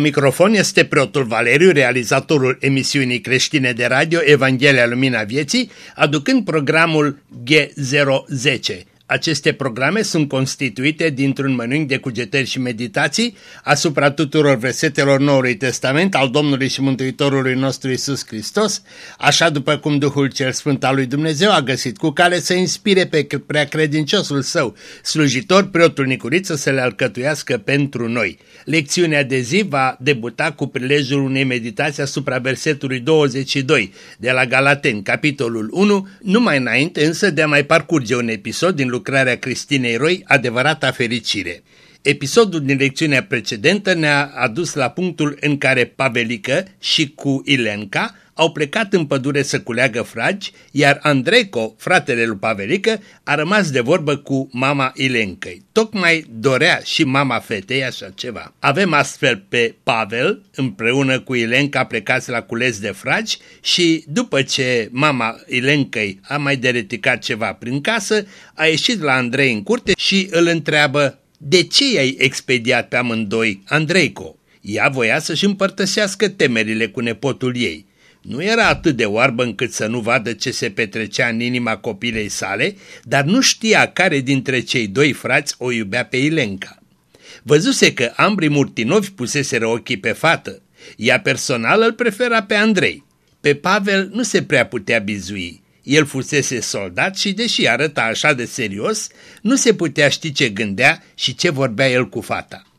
La microfon este preotul Valeriu, realizatorul emisiunii creștine de radio Evanghelia Lumina Vieții, aducând programul G010. Aceste programe sunt constituite dintr-un mănânc de cugetări și meditații asupra tuturor versetelor Noului Testament al Domnului și Mântuitorului nostru Isus Hristos, așa după cum Duhul cel Sfânt al lui Dumnezeu a găsit cu cale să inspire pe prea credinciosul său, slujitor, preotul Nicuriță, să le alcătuiască pentru noi. Lecțiunea de zi va debuta cu prilejul unei meditații asupra versetului 22 de la Galaten, capitolul 1, numai înainte însă de a mai parcurge un episod din lucrarea Cristinei Roy, Adevărata fericire. Episodul din lecțiunea precedentă ne-a adus la punctul în care Pavelică și cu Ilenca au plecat în pădure să culeagă fragi, iar Andreico, fratele lui Pavelică, a rămas de vorbă cu mama Ilencăi. Tocmai dorea și mama fetei așa ceva. Avem astfel pe Pavel, împreună cu Ilenca, plecați la cules de fragi și după ce mama Ilencăi a mai dereticat ceva prin casă, a ieșit la Andrei în curte și îl întreabă de ce i-ai expediat pe amândoi, Andreico? Ea voia să-și împărtășească temerile cu nepotul ei. Nu era atât de oarbă încât să nu vadă ce se petrecea în inima copilei sale, dar nu știa care dintre cei doi frați o iubea pe Ilenca. Văzuse că ambrii Murtinovi puseseră ochii pe fată. Ea personal îl prefera pe Andrei. Pe Pavel nu se prea putea bizui. El fusese soldat și, deși arăta așa de serios, nu se putea ști ce gândea și ce vorbea el cu fata.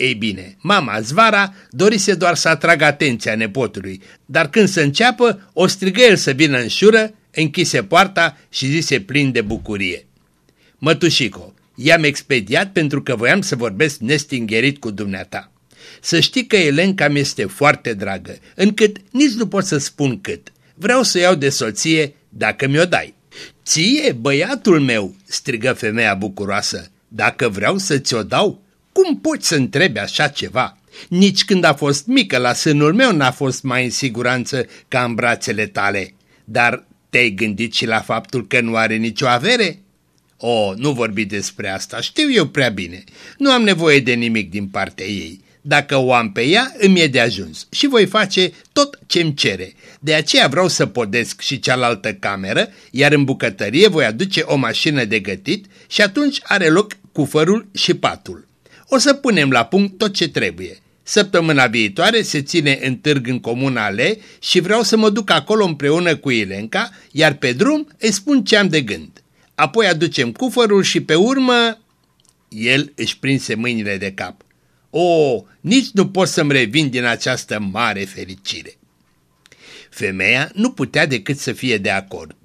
Ei bine, mama Zvara dorise doar să atragă atenția nepotului, dar când să înceapă, o strigă el să vină în șură, închise poarta și zise plin de bucurie. Mătușico, i-am expediat pentru că voiam să vorbesc nestingerit cu dumneata. Să știi că Elenca mi este foarte dragă, încât nici nu pot să spun cât. Vreau să iau de soție dacă mi-o dai. Ție, băiatul meu, strigă femeia bucuroasă, dacă vreau să ți-o dau, cum poți să întrebi așa ceva? Nici când a fost mică la sânul meu n-a fost mai în siguranță ca în brațele tale. Dar te-ai gândit și la faptul că nu are nicio avere? O, nu vorbi despre asta, știu eu prea bine. Nu am nevoie de nimic din partea ei. Dacă o am pe ea, îmi e de ajuns și voi face tot ce-mi cere. De aceea vreau să podesc și cealaltă cameră, iar în bucătărie voi aduce o mașină de gătit și atunci are loc cufărul și patul. O să punem la punct tot ce trebuie. Săptămâna viitoare se ține în târg în comuna Ale și vreau să mă duc acolo împreună cu Ilenca, iar pe drum îi spun ce am de gând. Apoi aducem cufărul și pe urmă... El își prinse mâinile de cap. O, nici nu pot să-mi revin din această mare fericire. Femeia nu putea decât să fie de acord.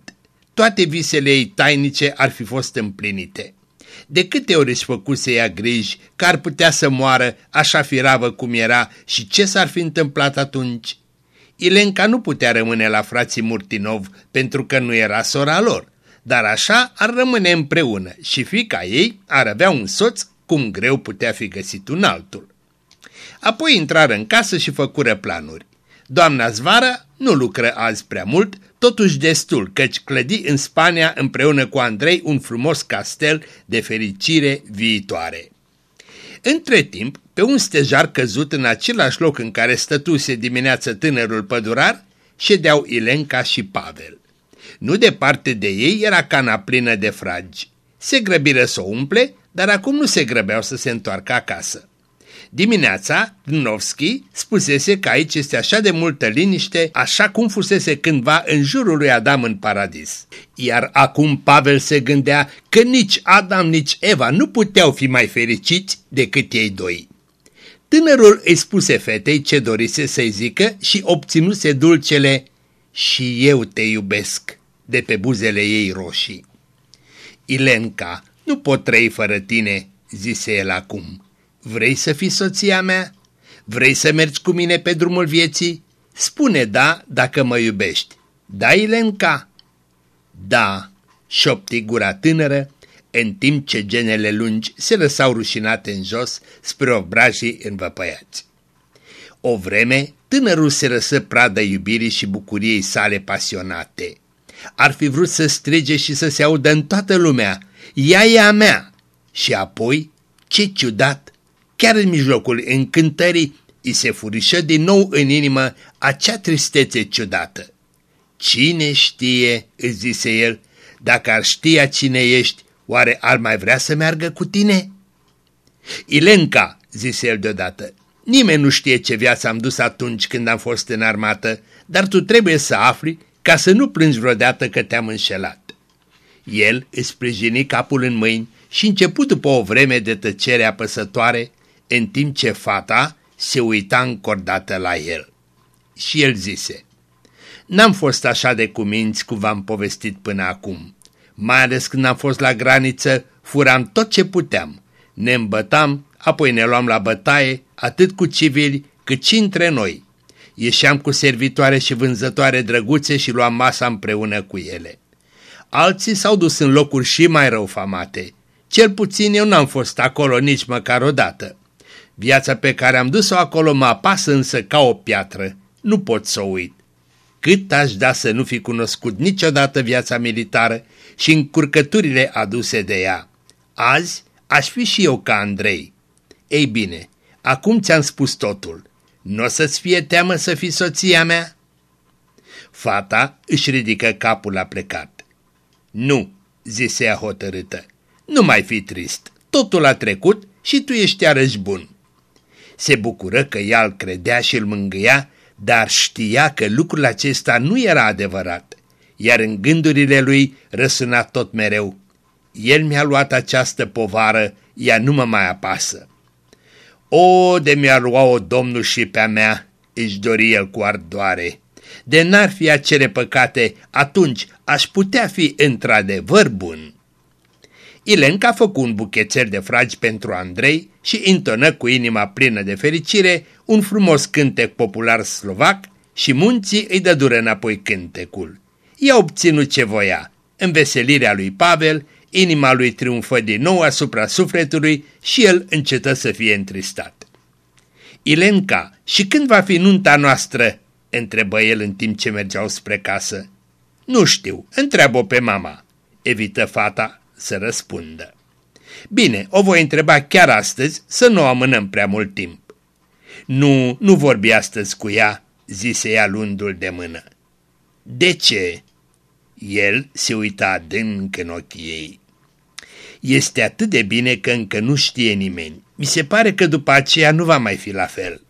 Toate visele ei tainice ar fi fost împlinite. De câte ori își făcuse ea griji că ar putea să moară așa firavă cum era și ce s-ar fi întâmplat atunci? Ilenca nu putea rămâne la frații Murtinov pentru că nu era sora lor, dar așa ar rămâne împreună și fica ei ar avea un soț cum greu putea fi găsit un altul. Apoi intrară în casă și făcură planuri. Doamna Zvara nu lucră azi prea mult, totuși destul, căci clădi în Spania împreună cu Andrei un frumos castel de fericire viitoare. Între timp, pe un stejar căzut în același loc în care stătuse dimineață tânărul pădurar, ședeau Ilenca și Pavel. Nu departe de ei era cana plină de fragi. Se grăbiră să o umple, dar acum nu se grăbeau să se întoarcă acasă. Dimineața, Dnovski spusese că aici este așa de multă liniște, așa cum fusese cândva în jurul lui Adam în paradis. Iar acum Pavel se gândea că nici Adam, nici Eva nu puteau fi mai fericiți decât ei doi. Tânărul îi spuse fetei ce dorise să-i zică și obținuse dulcele și eu te iubesc de pe buzele ei roșii. Ilenca, nu pot trăi fără tine, zise el acum. Vrei să fii soția mea? Vrei să mergi cu mine pe drumul vieții? Spune da dacă mă iubești. Da, Ilenca? Da, șopti gura tânără, în timp ce genele lungi se lăsau rușinate în jos spre obrajii învăpăiați. O vreme, tânărul se răsă pradă iubirii și bucuriei sale pasionate. Ar fi vrut să strige și să se audă în toată lumea, ea e a mea! Și apoi, ce ciudat, chiar în mijlocul încântării, îi se furișă din nou în inimă acea tristețe ciudată. Cine știe, îți zise el, dacă ar știa cine ești, oare ar mai vrea să meargă cu tine? Ilenca, zise el deodată, nimeni nu știe ce viață am dus atunci când am fost în armată, dar tu trebuie să afli ca să nu plângi vreodată că te-am înșelat. El își sprijini capul în mâini și început după o vreme de tăcere apăsătoare, în timp ce fata se uita încordată la el. Și el zise, N-am fost așa de cuminți cum v-am povestit până acum. Mai ales când am fost la graniță, furam tot ce puteam. Ne îmbătam, apoi ne luam la bătaie, atât cu civili, cât și între noi. Ieșeam cu servitoare și vânzătoare drăguțe și luam masa împreună cu ele. Alții s-au dus în locuri și mai rău famate. Cel puțin eu n-am fost acolo nici măcar o dată. Viața pe care am dus-o acolo mă apasă însă ca o piatră. Nu pot să o uit. Cât aș da să nu fi cunoscut niciodată viața militară și încurcăturile aduse de ea. Azi aș fi și eu ca Andrei. Ei bine, acum ți-am spus totul. Nu o să-ți fie teamă să fii soția mea? Fata își ridică capul la plecat. Nu, zise ea hotărâtă, nu mai fi trist, totul a trecut și tu ești iarăși bun. Se bucură că ea îl credea și îl mângâia, dar știa că lucrul acesta nu era adevărat, iar în gândurile lui răsuna tot mereu. El mi-a luat această povară, ea nu mă mai apasă. O, de mi-ar lua-o Domnul și pe-a mea, își dori el cu ardoare. De n-ar fi acele păcate, atunci aș putea fi într-adevăr bun. Ilenca făcu un buchețel de fragi pentru Andrei și intonă cu inima plină de fericire un frumos cântec popular slovac și munții îi dădură înapoi cântecul. I-a obținut ce voia, înveselirea lui Pavel, inima lui triumfă din nou asupra sufletului și el încetă să fie întristat. Ilenca, și când va fi nunta noastră?" întrebă el în timp ce mergeau spre casă. Nu știu, întreabă pe mama," evită fata să răspundă. Bine, o voi întreba chiar astăzi să nu amânăm prea mult timp. Nu, nu vorbi astăzi cu ea, zise ea lundul de mână. De ce? El se uita adânc în ochii ei. Este atât de bine că încă nu știe nimeni. Mi se pare că după aceea nu va mai fi la fel.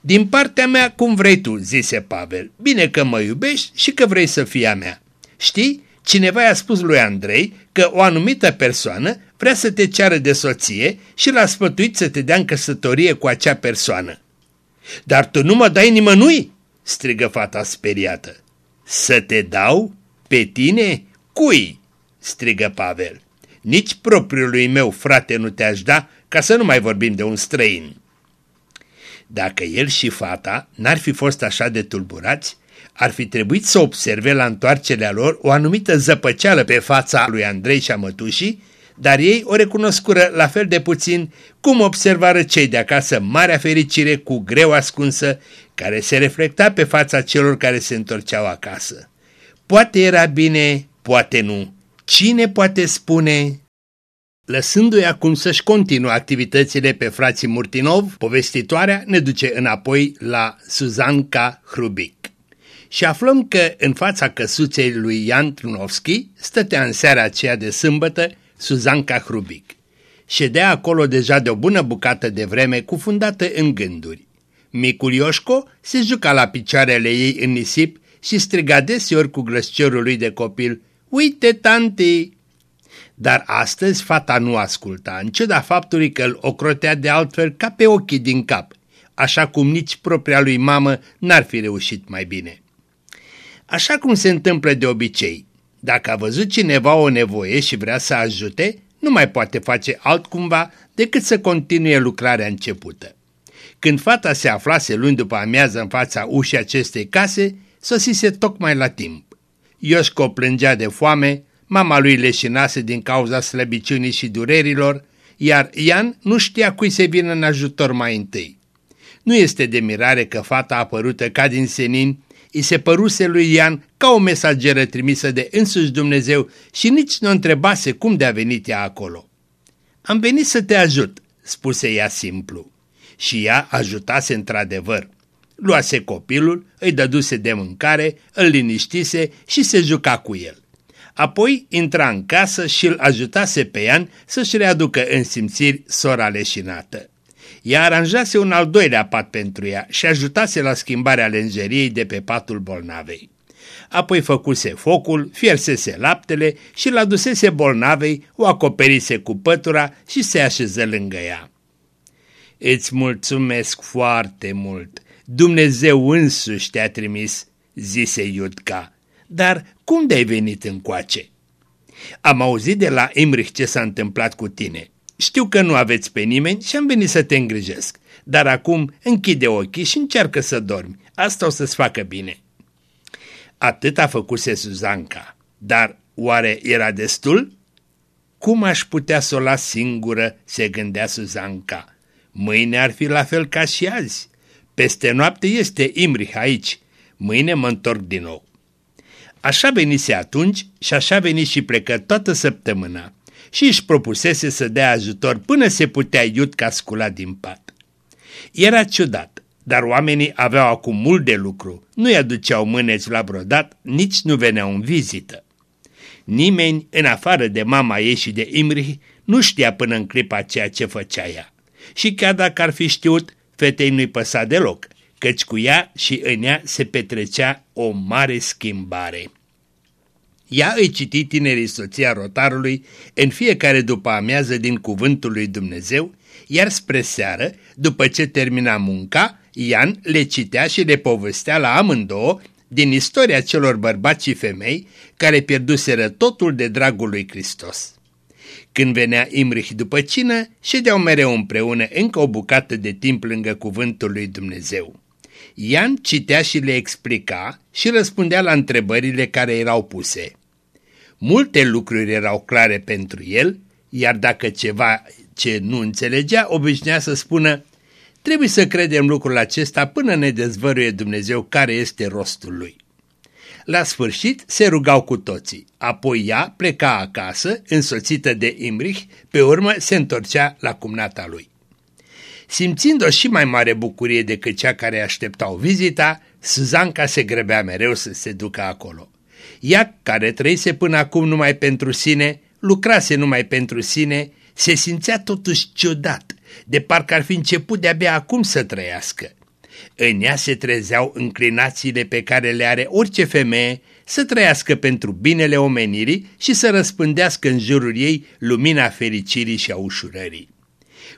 Din partea mea, cum vrei tu, zise Pavel. Bine că mă iubești și că vrei să fii a mea. Știi, cineva i-a spus lui Andrei că o anumită persoană vrea să te ceară de soție și l-a spătuit să te dea în căsătorie cu acea persoană. Dar tu nu mă dai nimănui, strigă fata speriată. Să te dau? Pe tine? Cui? strigă Pavel. Nici propriului meu frate nu te-aș da, ca să nu mai vorbim de un străin. Dacă el și fata n-ar fi fost așa de tulburați, ar fi trebuit să observe la întoarcerea lor o anumită zăpăceală pe fața lui Andrei și a mătușii, dar ei o recunoscură la fel de puțin cum observară cei de acasă marea fericire cu greu ascunsă care se reflecta pe fața celor care se întorceau acasă. Poate era bine, poate nu. Cine poate spune? Lăsându-i acum să-și continue activitățile pe frații Murtinov, povestitoarea ne duce înapoi la Suzanca Hrubic. Și aflăm că în fața căsuței lui Ian Trunovski stătea în seara aceea de sâmbătă Suzanca Hrubic. Ședea acolo deja de o bună bucată de vreme cufundată în gânduri. Micul Ioșco se juca la picioarele ei în nisip și striga deseori cu glăsciorul lui de copil, Uite, tanti! Dar astăzi fata nu asculta, în ciuda faptului că îl ocrotea de altfel ca pe ochii din cap, așa cum nici propria lui mamă n-ar fi reușit mai bine. Așa cum se întâmplă de obicei, dacă a văzut cineva o nevoie și vrea să ajute, nu mai poate face altcumva decât să continue lucrarea începută. Când fata se aflase luni după amiază în fața ușii acestei case, sosise tocmai la timp. Ioșco plângea de foame, mama lui leșinase din cauza slăbiciunii și durerilor, iar Ian nu știa cui se vină în ajutor mai întâi. Nu este de mirare că fata apărută ca din senin i se păruse lui Ian ca o mesageră trimisă de însuși Dumnezeu și nici nu întrebase cum de-a venit ea acolo. Am venit să te ajut, spuse ea simplu. și ea ajutase într-adevăr. Luase copilul, îi dăduse de mâncare, îl liniștise și se juca cu el. Apoi intra în casă și îl ajutase pe Ian să-și readucă în simțiri sora leșinată. Ea aranjase un al doilea pat pentru ea și ajutase la schimbarea lenjeriei de pe patul bolnavei. Apoi făcuse focul, fiersese laptele și l adusese bolnavei, o acoperise cu pătura și se așeză lângă ea. Îți mulțumesc foarte mult, Dumnezeu însuși te-a trimis, zise Iudca, dar cum de-ai venit încoace? Am auzit de la Emrich ce s-a întâmplat cu tine. Știu că nu aveți pe nimeni și am venit să te îngrijesc, dar acum închide ochii și încearcă să dormi. Asta o să-ți facă bine. Atât a făcuse Suzanca, dar oare era destul? Cum aș putea să o las singură, se gândea Suzanca. Mâine ar fi la fel ca și azi. Peste noapte este Imrich aici. Mâine mă întorc din nou. Așa venise atunci și așa veni și plecă toată săptămâna și își propusese să dea ajutor până se putea Iudca scula din pat. Era ciudat, dar oamenii aveau acum mult de lucru, nu-i aduceau mâneți la brodat, nici nu veneau în vizită. Nimeni, în afară de mama ei și de Imri, nu știa până în clipa ceea ce făcea ea. Și chiar dacă ar fi știut, fetei nu-i păsa deloc, căci cu ea și în ea se petrecea o mare schimbare. Ea îi citi tinerii soția rotarului în fiecare după amiază din cuvântul lui Dumnezeu, iar spre seară, după ce termina munca, Ian le citea și le povestea la amândouă din istoria celor bărbați și femei care pierduseră totul de dragul lui Hristos. Când venea Imrich după cină, ședeau mereu împreună încă o bucată de timp lângă cuvântul lui Dumnezeu. Ian citea și le explica și răspundea la întrebările care erau puse. Multe lucruri erau clare pentru el, iar dacă ceva ce nu înțelegea, obișnuia să spună Trebuie să credem lucrul acesta până ne dezvăruie Dumnezeu care este rostul lui. La sfârșit se rugau cu toții, apoi ea pleca acasă, însoțită de Imrich, pe urmă se întorcea la cumnata lui. Simțind o și mai mare bucurie decât cea care așteptau vizita, Suzanca se grăbea mereu să se ducă acolo. Ea, care trăise până acum numai pentru sine, lucrase numai pentru sine, se simțea totuși ciudat, de parcă ar fi început de-abia acum să trăiască. În ea se trezeau înclinațiile pe care le are orice femeie să trăiască pentru binele omenirii și să răspândească în jurul ei lumina fericirii și a ușurării.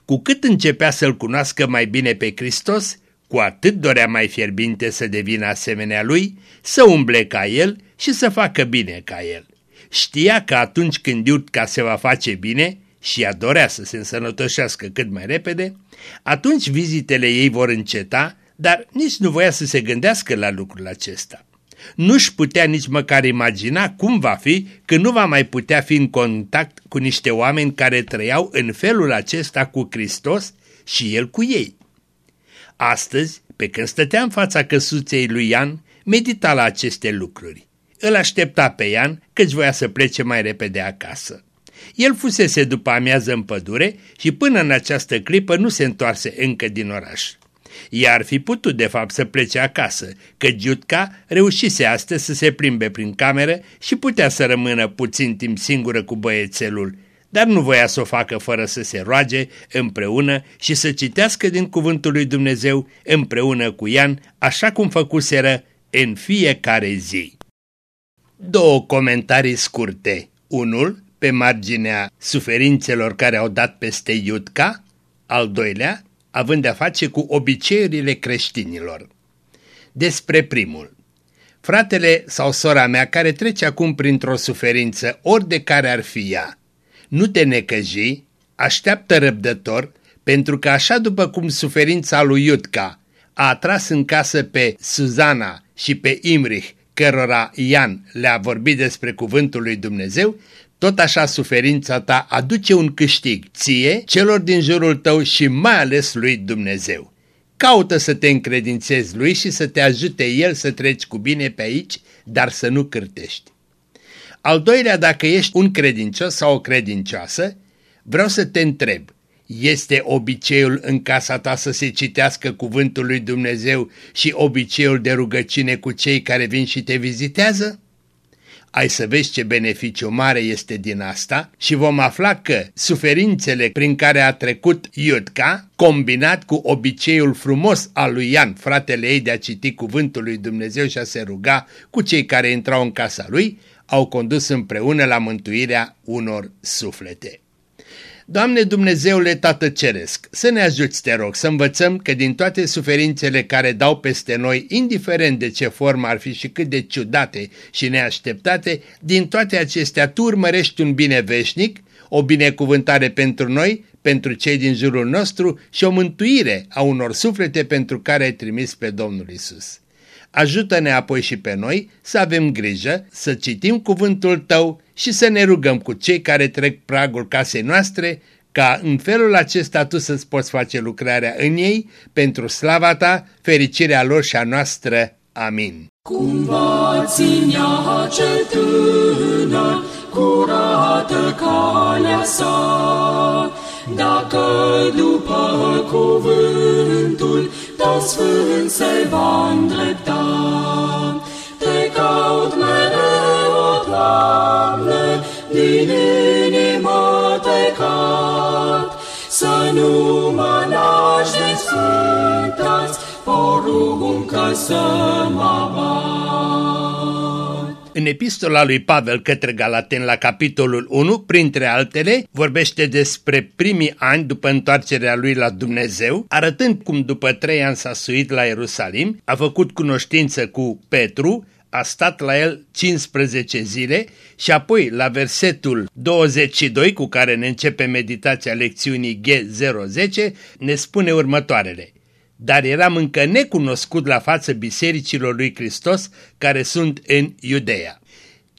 Cu cât începea să-L cunoască mai bine pe Hristos, cu atât dorea mai fierbinte să devină asemenea lui, să umble ca el și să facă bine ca el. Știa că atunci când Iutca se va face bine, și ea dorea să se însănătoșească cât mai repede, atunci vizitele ei vor înceta, dar nici nu voia să se gândească la lucrul acesta. Nu-și putea nici măcar imagina cum va fi când nu va mai putea fi în contact cu niște oameni care trăiau în felul acesta cu Hristos și El cu ei. Astăzi, pe când stătea în fața căsuței lui Ian, medita la aceste lucruri. Îl aștepta pe Ian căci voia să plece mai repede acasă. El fusese după amiază în pădure și până în această clipă nu se întoarse încă din oraș. Ea ar fi putut de fapt să plece acasă, că Giutca reușise astăzi să se plimbe prin cameră și putea să rămână puțin timp singură cu băiețelul, dar nu voia să o facă fără să se roage împreună și să citească din cuvântul lui Dumnezeu împreună cu Ian, așa cum făcuseră în fiecare zi. Două comentarii scurte. Unul pe marginea suferințelor care au dat peste Iudca, al doilea, având de-a face cu obiceiurile creștinilor. Despre primul. Fratele sau sora mea care trece acum printr-o suferință, ori de care ar fi ea, nu te necăji, așteaptă răbdător, pentru că așa după cum suferința lui Iudca a atras în casă pe Suzana și pe Imrich, cărora Ian le-a vorbit despre cuvântul lui Dumnezeu, tot așa suferința ta aduce un câștig ție, celor din jurul tău și mai ales lui Dumnezeu. Caută să te încredințezi lui și să te ajute el să treci cu bine pe aici, dar să nu cârtești. Al doilea, dacă ești un credincios sau o credincioasă, vreau să te întreb, Este obiceiul în casa ta să se citească cuvântul lui Dumnezeu și obiceiul de rugăciune cu cei care vin și te vizitează? Ai să vezi ce beneficiu mare este din asta și vom afla că suferințele prin care a trecut Iudca, combinat cu obiceiul frumos al lui Ian, fratele ei de a citi cuvântul lui Dumnezeu și a se ruga cu cei care intrau în casa lui, au condus împreună la mântuirea unor suflete. Doamne Dumnezeule Tată Ceresc, să ne ajuți, te rog, să învățăm că din toate suferințele care dau peste noi, indiferent de ce formă ar fi și cât de ciudate și neașteptate, din toate acestea tu urmărești un bine veșnic, o binecuvântare pentru noi, pentru cei din jurul nostru și o mântuire a unor suflete pentru care ai trimis pe Domnul Isus. Ajută-ne apoi și pe noi să avem grijă, să citim cuvântul Tău și să ne rugăm cu cei care trec pragul casei noastre, ca în felul acesta Tu să-ți poți face lucrarea în ei, pentru slava Ta, fericirea lor și a noastră. Amin. Cumva ținea cel tânăr curată calea sa, dacă după cuvântul tău sfânt se va îndrepta. Te caut mereu, o Doamne, din inimă te caut, să nu mă lași de sfântați, poruncă să mă bat. În epistola lui Pavel către Galaten la capitolul 1, printre altele, vorbește despre primii ani după întoarcerea lui la Dumnezeu, arătând cum după trei ani s-a suit la Ierusalim, a făcut cunoștință cu Petru, a stat la el 15 zile și apoi la versetul 22 cu care ne începe meditația lecțiunii G010 ne spune următoarele dar eram încă necunoscut la față bisericilor lui Hristos care sunt în Iudeea.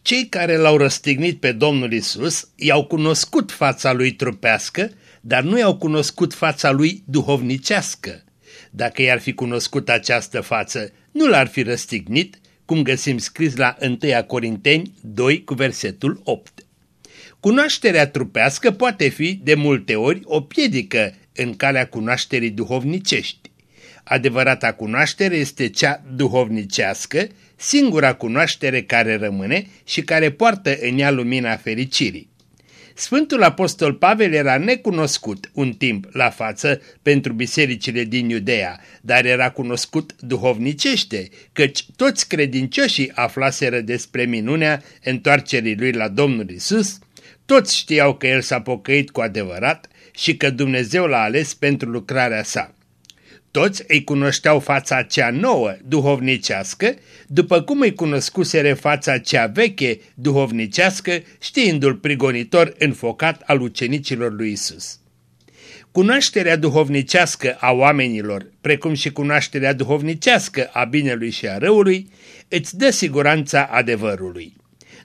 Cei care l-au răstignit pe Domnul Isus i-au cunoscut fața lui trupească, dar nu i-au cunoscut fața lui duhovnicească. Dacă i-ar fi cunoscut această față, nu l-ar fi răstignit, cum găsim scris la 1 Corinteni 2 cu versetul 8. Cunoașterea trupească poate fi de multe ori o piedică în calea cunoașterii duhovnicești. Adevărata cunoaștere este cea duhovnicească, singura cunoaștere care rămâne și care poartă în ea lumina fericirii. Sfântul Apostol Pavel era necunoscut un timp la față pentru bisericile din Iudea, dar era cunoscut duhovnicește, căci toți credincioșii aflaseră despre minunea întoarcerii lui la Domnul Isus, toți știau că el s-a pocăit cu adevărat și că Dumnezeu l-a ales pentru lucrarea sa. Toți îi cunoșteau fața cea nouă, duhovnicească, după cum îi cunoscuseră fața cea veche, duhovnicească, știindu-l prigonitor înfocat al ucenicilor lui Isus. Cunoașterea duhovnicească a oamenilor, precum și cunoașterea duhovnicească a binelui și a răului, îți dă siguranța adevărului.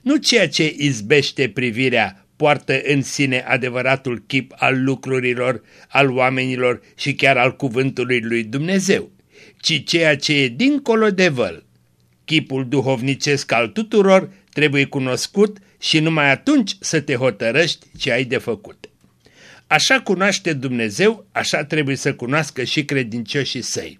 Nu ceea ce izbește privirea poartă în sine adevăratul chip al lucrurilor, al oamenilor și chiar al cuvântului lui Dumnezeu, ci ceea ce e dincolo de văl. Chipul duhovnicesc al tuturor trebuie cunoscut și numai atunci să te hotărăști ce ai de făcut. Așa cunoaște Dumnezeu, așa trebuie să cunoască și credincioșii săi.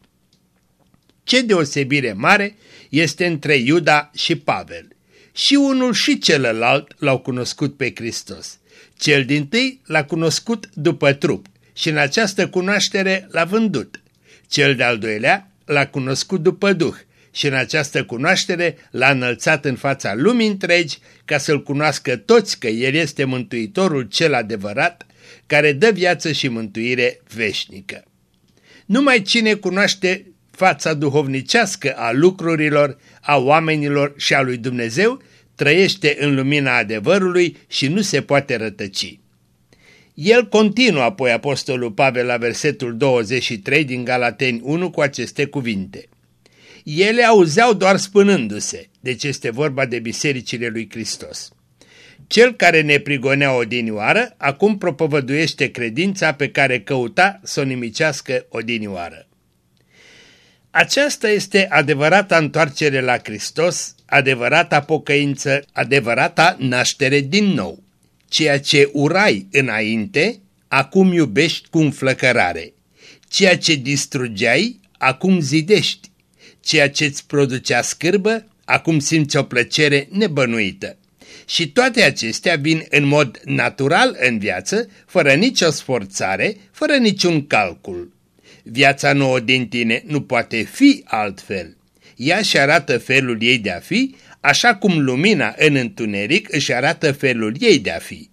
Ce deosebire mare este între Iuda și Pavel și unul și celălalt l-au cunoscut pe Hristos. Cel din tâi l-a cunoscut după trup și în această cunoaștere l-a vândut. Cel de-al doilea l-a cunoscut după Duh și în această cunoaștere l-a înălțat în fața lumii întregi ca să-L cunoască toți că El este Mântuitorul cel adevărat care dă viață și mântuire veșnică. Numai cine cunoaște fața duhovnicească a lucrurilor, a oamenilor și a lui Dumnezeu, trăiește în lumina adevărului și nu se poate rătăci. El continuă apoi Apostolul Pavel la versetul 23 din Galateni 1 cu aceste cuvinte. Ele auzeau doar spunându-se, deci este vorba de bisericile lui Hristos. Cel care ne prigonea odinioară, acum propovăduiește credința pe care căuta să o nimicească odinioară. Aceasta este adevărata întoarcere la Hristos, adevărata pocăință, adevărata naștere din nou. Ceea ce urai înainte, acum iubești cu înflăcărare. Ceea ce distrugeai, acum zidești. Ceea ce îți producea scârbă, acum simți o plăcere nebănuită. Și toate acestea vin în mod natural în viață, fără nicio sforțare, fără niciun calcul. Viața nouă din tine nu poate fi altfel. Ea și arată felul ei de a fi, așa cum lumina în întuneric își arată felul ei de a fi.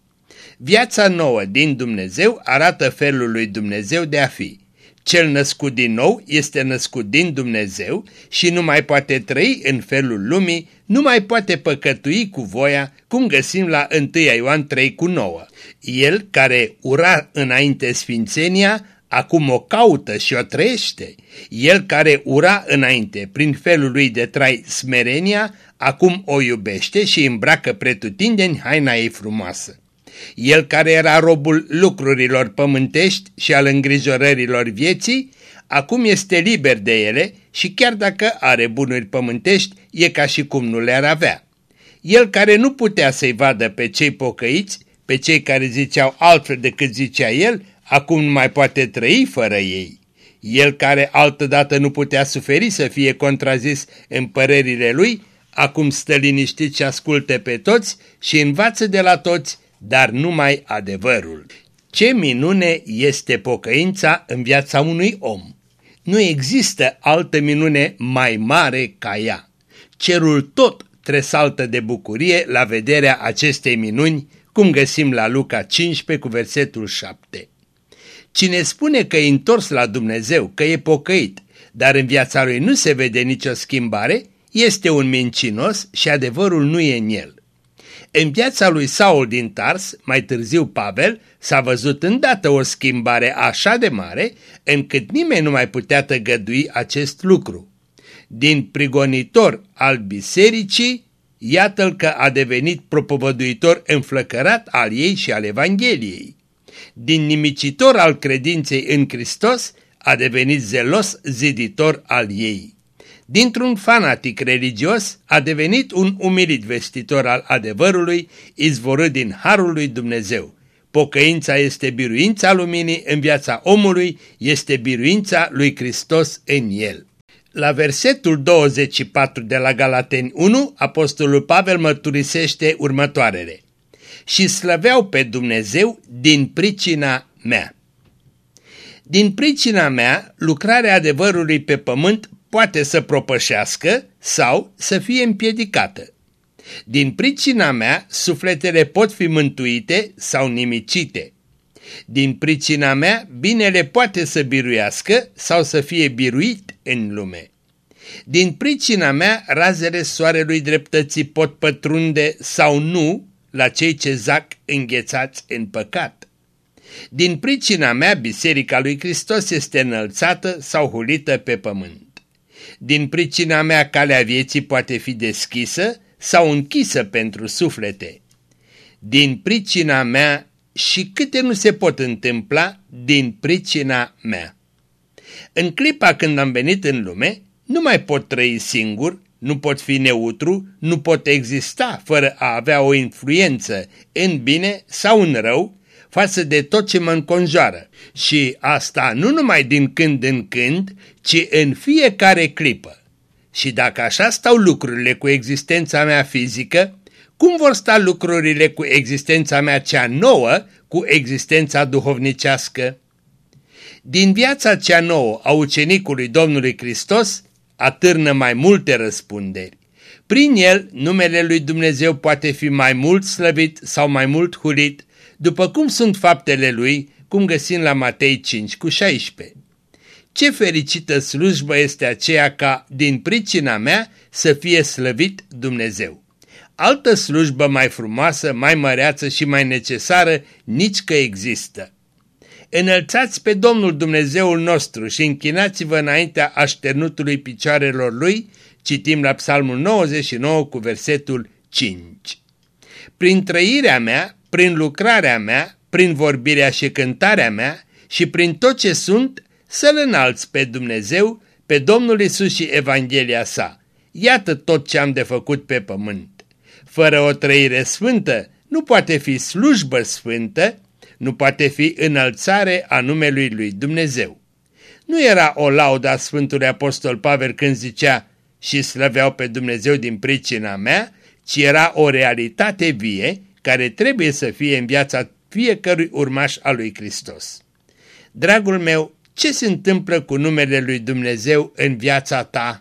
Viața nouă din Dumnezeu arată felul lui Dumnezeu de a fi. Cel născut din nou este născut din Dumnezeu și nu mai poate trăi în felul lumii, nu mai poate păcătui cu voia, cum găsim la 1 Ioan 3 cu 9. El care ura înainte sfințenia, acum o caută și o trăiește. El care ura înainte prin felul lui de trai smerenia, acum o iubește și îmbracă pretutindeni haina ei frumoasă. El care era robul lucrurilor pământești și al îngrijorărilor vieții, acum este liber de ele și chiar dacă are bunuri pământești, e ca și cum nu le-ar avea. El care nu putea să-i vadă pe cei pocăiți, pe cei care ziceau altfel decât zicea el, acum nu mai poate trăi fără ei. El care altădată nu putea suferi să fie contrazis în părerile lui, acum stă liniștit și asculte pe toți și învață de la toți dar numai adevărul. Ce minune este pocăința în viața unui om! Nu există altă minune mai mare ca ea. Cerul tot tresaltă de bucurie la vederea acestei minuni, cum găsim la Luca 15 cu versetul 7. Cine spune că e întors la Dumnezeu, că e pocăit, dar în viața lui nu se vede nicio schimbare, este un mincinos și adevărul nu e în el. În viața lui Saul din Tars, mai târziu Pavel, s-a văzut îndată o schimbare așa de mare, încât nimeni nu mai putea tăgădui acest lucru. Din prigonitor al bisericii, iată-l că a devenit propovăduitor înflăcărat al ei și al Evangheliei. Din nimicitor al credinței în Hristos, a devenit zelos ziditor al ei. Dintr-un fanatic religios a devenit un umilit vestitor al adevărului, izvorât din Harul lui Dumnezeu. Pocăința este biruința luminii în viața omului, este biruința lui Hristos în el. La versetul 24 de la Galateni 1, apostolul Pavel mărturisește următoarele. Și slăveau pe Dumnezeu din pricina mea. Din pricina mea, lucrarea adevărului pe pământ poate să propășească sau să fie împiedicată. Din pricina mea, sufletele pot fi mântuite sau nimicite. Din pricina mea, binele poate să biruiască sau să fie biruit în lume. Din pricina mea, razele soarelui dreptății pot pătrunde sau nu la cei ce zac înghețați în păcat. Din pricina mea, Biserica lui Hristos este înălțată sau hulită pe pământ. Din pricina mea calea vieții poate fi deschisă sau închisă pentru suflete. Din pricina mea și câte nu se pot întâmpla din pricina mea. În clipa când am venit în lume, nu mai pot trăi singur, nu pot fi neutru, nu pot exista fără a avea o influență în bine sau în rău față de tot ce mă înconjoară și asta nu numai din când în când, ci în fiecare clipă. Și dacă așa stau lucrurile cu existența mea fizică, cum vor sta lucrurile cu existența mea cea nouă, cu existența duhovnicească? Din viața cea nouă a ucenicului Domnului Hristos atârnă mai multe răspunderi. Prin el, numele lui Dumnezeu poate fi mai mult slăvit sau mai mult hulit, după cum sunt faptele lui, cum găsim la Matei 5 cu 16. Ce fericită slujbă este aceea ca, din pricina mea, să fie slăvit Dumnezeu. Altă slujbă mai frumoasă, mai măreață și mai necesară nici că există. Înălțați pe Domnul Dumnezeul nostru și închinați-vă înaintea așternutului picioarelor lui, citim la Psalmul 99 cu versetul 5. Prin trăirea mea, prin lucrarea mea, prin vorbirea și cântarea mea și prin tot ce sunt, să-L înalți pe Dumnezeu, pe Domnul Isus și Evanghelia sa. Iată tot ce am de făcut pe pământ. Fără o trăire sfântă, nu poate fi slujbă sfântă, nu poate fi înălțare a numelui lui Dumnezeu. Nu era o laudă a Sfântului Apostol Pavel când zicea și slăveau pe Dumnezeu din pricina mea, ci era o realitate vie care trebuie să fie în viața fiecărui urmaș al lui Hristos. Dragul meu, ce se întâmplă cu numele lui Dumnezeu în viața ta?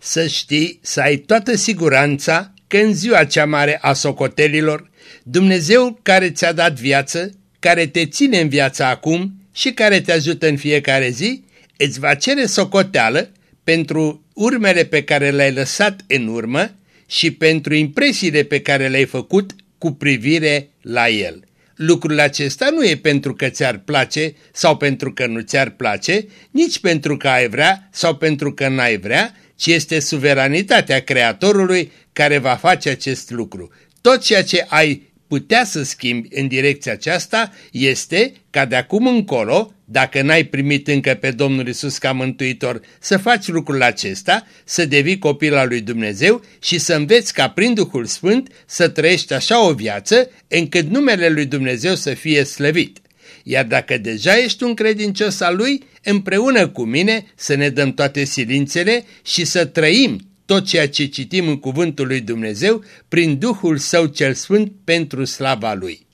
Să știi, să ai toată siguranța că în ziua cea mare a socotelilor, Dumnezeu care ți-a dat viață, care te ține în viața acum și care te ajută în fiecare zi, îți va cere socoteală pentru urmele pe care le-ai lăsat în urmă și pentru impresiile pe care le-ai făcut cu privire la el. Lucrul acesta nu e pentru că ți-ar place sau pentru că nu ți-ar place, nici pentru că ai vrea sau pentru că n-ai vrea, ci este suveranitatea Creatorului care va face acest lucru. Tot ceea ce ai putea să schimbi în direcția aceasta este ca de acum încolo, dacă n-ai primit încă pe Domnul Isus ca mântuitor, să faci lucrul acesta, să devii copil al lui Dumnezeu și să înveți ca prin Duhul Sfânt să trăiești așa o viață încât numele lui Dumnezeu să fie slăvit. Iar dacă deja ești un credincios al lui, împreună cu mine să ne dăm toate silințele și să trăim tot ceea ce citim în cuvântul lui Dumnezeu prin Duhul Său cel Sfânt pentru slava Lui.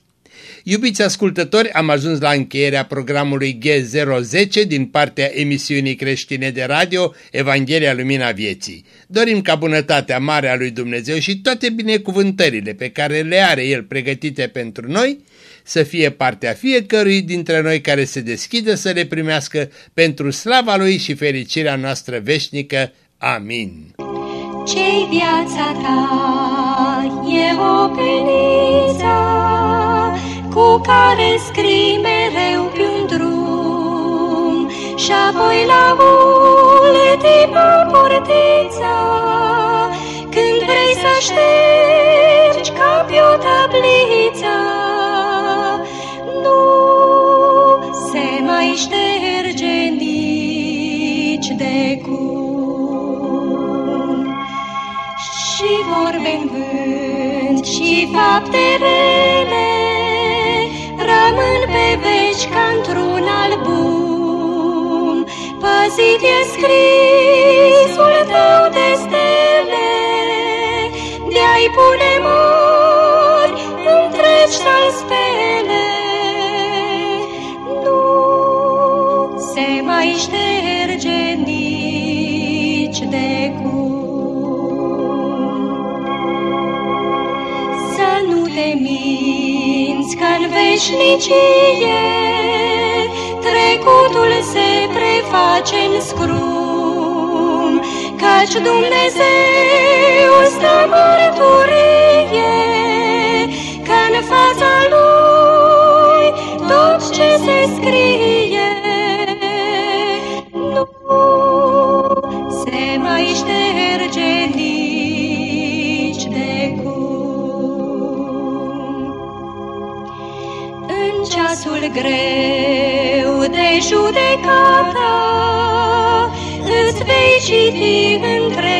Iubiți ascultători, am ajuns la încheierea programului G010 din partea emisiunii creștine de radio Evanghelia Lumina Vieții. Dorim ca bunătatea mare a lui Dumnezeu și toate binecuvântările pe care le are El pregătite pentru noi să fie partea fiecărui dintre noi care se deschidă să le primească pentru slava Lui și fericirea noastră veșnică. Amin. Ce-i viața ta? E o peniță cu care scrii mereu pe un drum și apoi la ultima portiță când vrei să ștergi ca pe o tabliță nu se mai șterge e scrisul tău de stele, de-ai pune mori întregi să-l spele. Nu se mai șterge nici de cum. te minți că-n veșnicie trecutul se preface în scrum, căci Dumnezeu stă mărturie că-n fața Lui tot ce se scrie nu se mai șterge nici de cum. ceasul greu de judecată, îți vei citi întregul